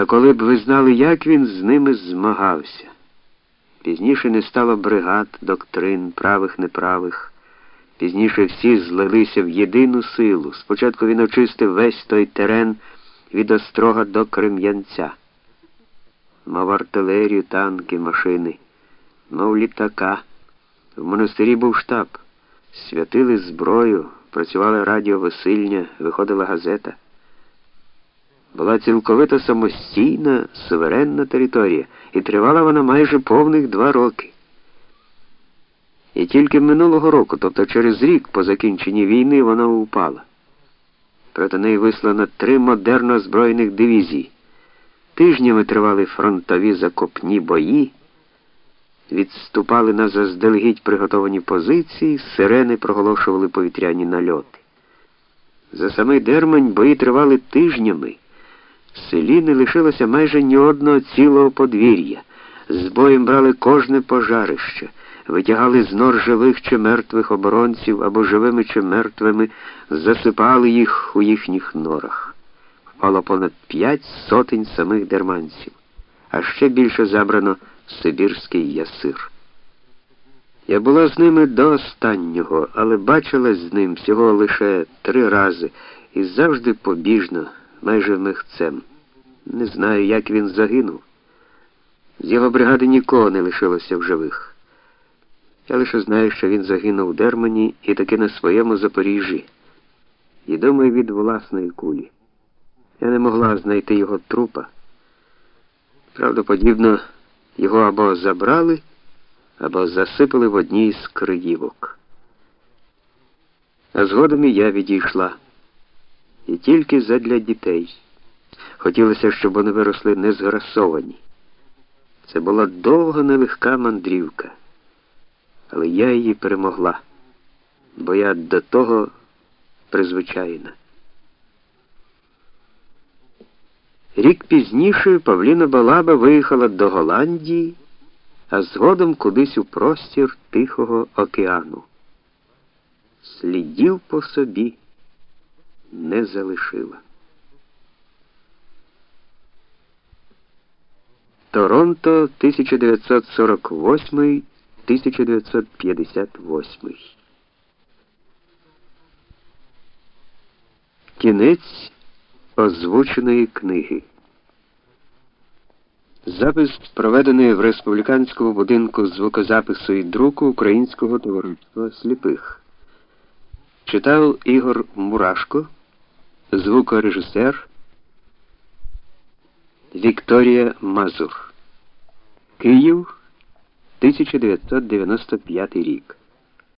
Та коли б ви знали, як він з ними змагався. Пізніше не стало бригад, доктрин, правих, неправих. Пізніше всі злилися в єдину силу. Спочатку він очистив весь той терен від острога до Крем'янця. Мав артилерію, танки, машини, мов літака. В монастирі був штаб. Святили зброю, працювала радіовесильня, виходила газета. Була цілковито самостійна, суверенна територія, і тривала вона майже повних два роки. І тільки минулого року, тобто через рік по закінченні війни, вона упала. Проти неї вислано три модерно озброєних дивізії. Тижнями тривали фронтові закопні бої, відступали на заздалегідь приготовані позиції, сирени проголошували повітряні нальоти. За самий Дермань бої тривали тижнями. В селі не лишилося майже ні одного цілого подвір'я. З боєм брали кожне пожарище, витягали з нор живих чи мертвих оборонців або живими чи мертвими, засипали їх у їхніх норах. Впало понад п'ять сотень самих дерманців, а ще більше забрано Сибірський ясир. Я була з ними до останнього, але бачилась з ним всього лише три рази і завжди побіжно майже михцем. Не знаю, як він загинув. З його бригади нікого не лишилося в живих. Я лише знаю, що він загинув у Дермані і таки на своєму Запоріжжі. І думаю, від власної кулі. Я не могла знайти його трупа. Правдоподібно, його або забрали, або засипали в одній з криївок. А згодом і я відійшла і тільки задля дітей. Хотілося, щоб вони виросли не зграсовані. Це була довга нелегка мандрівка, але я її перемогла, бо я до того призвичайна. Рік пізніше Павліна Балаба виїхала до Голландії, а згодом кудись у простір Тихого океану. Слідів по собі не залишила. Торонто 1948-1958. Кінець озвученої книги. Запис проведений в республіканському будинку звукозапису і друку Українського товариства сліпих. Читав Ігор Мурашко звукорежисер Вікторія Мазур. Київ 1995 рік.